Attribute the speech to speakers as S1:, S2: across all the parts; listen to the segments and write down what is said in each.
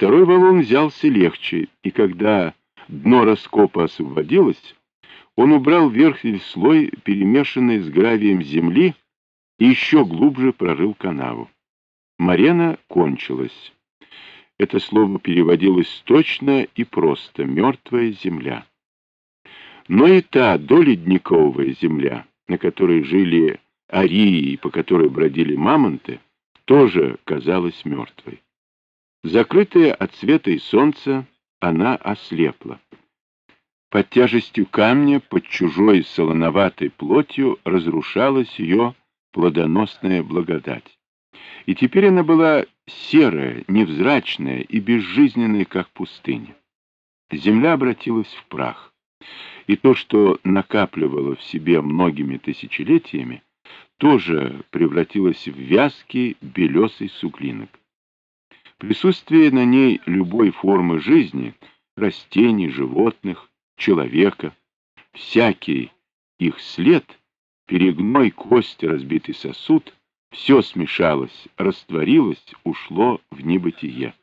S1: Второй валун взялся легче, и когда дно раскопа освободилось, он убрал верхний слой, перемешанный с гравием земли, и еще глубже прорыл канаву. Марена кончилась. Это слово переводилось точно и просто «мертвая земля». Но и та доледниковая земля, на которой жили арии и по которой бродили мамонты, тоже казалась мертвой. Закрытая от света и солнца, она ослепла. Под тяжестью камня, под чужой солоноватой плотью разрушалась ее плодоносная благодать. И теперь она была серая, невзрачная и безжизненная, как пустыня. Земля обратилась в прах, и то, что накапливало в себе многими тысячелетиями, тоже превратилось в вязкий белесый суглинок. Присутствие на ней любой формы жизни, растений, животных, человека, всякий их след, перегной кость, разбитый сосуд, все смешалось, растворилось, ушло в небытие.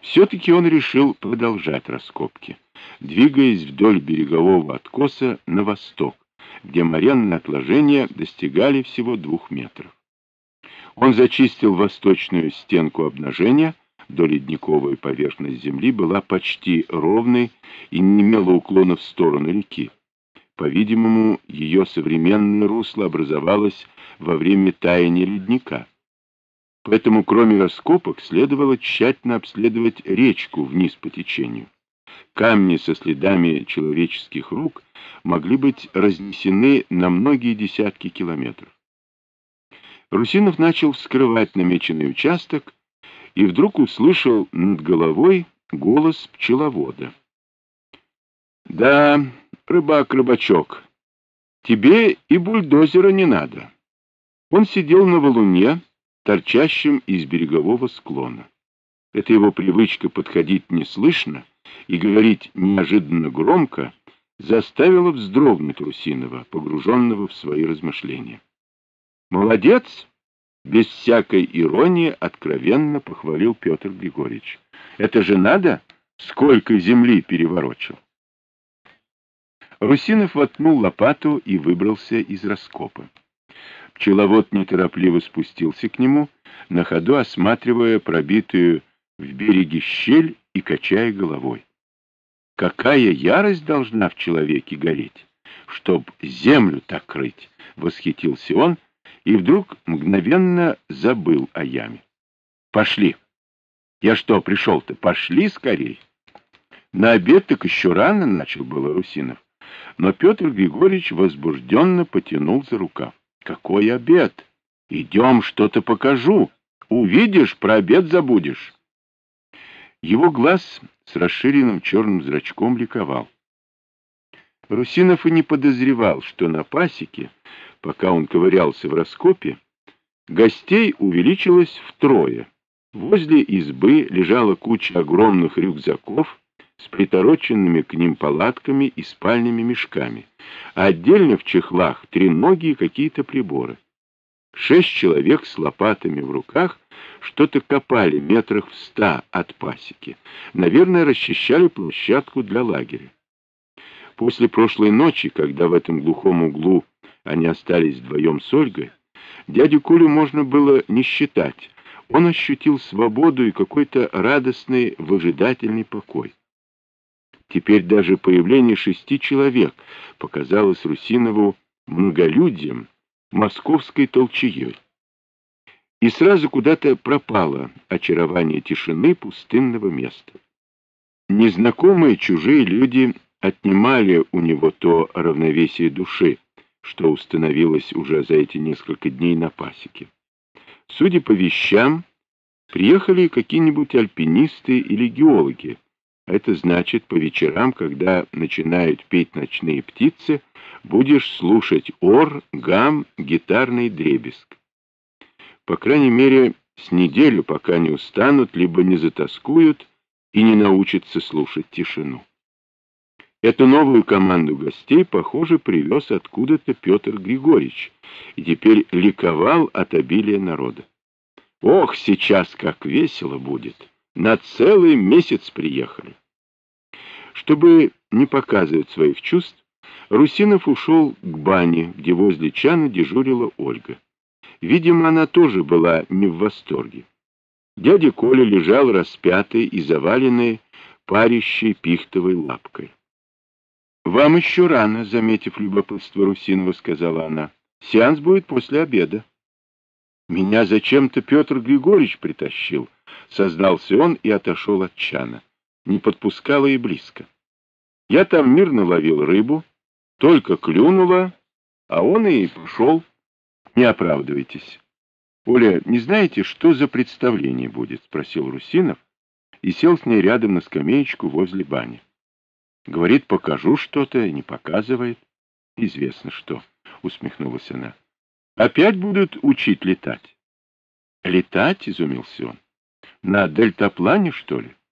S1: Все-таки он решил продолжать раскопки, двигаясь вдоль берегового откоса на восток, где моренные отложения достигали всего двух метров. Он зачистил восточную стенку обнажения, доледниковая поверхность земли была почти ровной и не имела уклона в сторону реки. По-видимому, ее современное русло образовалось во время таяния ледника. Поэтому, кроме раскопок, следовало тщательно обследовать речку вниз по течению. Камни со следами человеческих рук могли быть разнесены на многие десятки километров. Русинов начал вскрывать намеченный участок и вдруг услышал над головой голос пчеловода. «Да, рыбак-рыбачок, тебе и бульдозера не надо». Он сидел на валуне, торчащем из берегового склона. Это его привычка подходить неслышно и говорить неожиданно громко заставила вздрогнуть Русинова, погруженного в свои размышления. «Молодец!» — без всякой иронии откровенно похвалил Петр Григорьевич. «Это же надо, сколько земли переворочил!» Русинов воткнул лопату и выбрался из раскопа. Пчеловод неторопливо спустился к нему, на ходу осматривая пробитую в береге щель и качая головой. Какая ярость должна в человеке гореть, чтоб землю так крыть, — восхитился он, — и вдруг мгновенно забыл о яме. «Пошли!» «Я что, пришел-то? Пошли скорей!» «На обед так еще рано», — начал было Русинов. Но Петр Григорьевич возбужденно потянул за рукав. «Какой обед? Идем, что-то покажу. Увидишь, про обед забудешь». Его глаз с расширенным черным зрачком ликовал. Русинов и не подозревал, что на пасеке Пока он ковырялся в раскопе, гостей увеличилось втрое. Возле избы лежала куча огромных рюкзаков с притороченными к ним палатками и спальными мешками, а отдельно в чехлах треногие какие-то приборы. Шесть человек с лопатами в руках что-то копали метрах в ста от пасеки. Наверное, расчищали площадку для лагеря. После прошлой ночи, когда в этом глухом углу они остались вдвоем с Ольгой, дядю Колю можно было не считать. Он ощутил свободу и какой-то радостный, выжидательный покой. Теперь даже появление шести человек показалось Русинову многолюдьем, московской толчеей. И сразу куда-то пропало очарование тишины пустынного места. Незнакомые чужие люди отнимали у него то равновесие души, что установилось уже за эти несколько дней на пасеке. Судя по вещам, приехали какие-нибудь альпинисты или геологи. Это значит, по вечерам, когда начинают петь ночные птицы, будешь слушать ор, гам, гитарный дребезг. По крайней мере, с неделю, пока не устанут, либо не затаскуют и не научатся слушать тишину. Эту новую команду гостей, похоже, привез откуда-то Петр Григорьевич и теперь ликовал от обилия народа. Ох, сейчас как весело будет! На целый месяц приехали. Чтобы не показывать своих чувств, Русинов ушел к бане, где возле чана дежурила Ольга. Видимо, она тоже была не в восторге. Дядя Коля лежал распятый и заваленный парящей пихтовой лапкой. — Вам еще рано, — заметив любопытство Русинова, — сказала она. — Сеанс будет после обеда. — Меня зачем-то Петр Григорьевич притащил, — сознался он и отошел от чана. Не подпускала и близко. Я там мирно ловил рыбу, только клюнула, а он и пошел. Не оправдывайтесь. Оля, не знаете, что за представление будет? — спросил Русинов и сел с ней рядом на скамеечку возле бани. Говорит, покажу что-то, не показывает. Известно что, — усмехнулась она. Опять будут учить летать. Летать, — изумился он. На дельтаплане, что ли?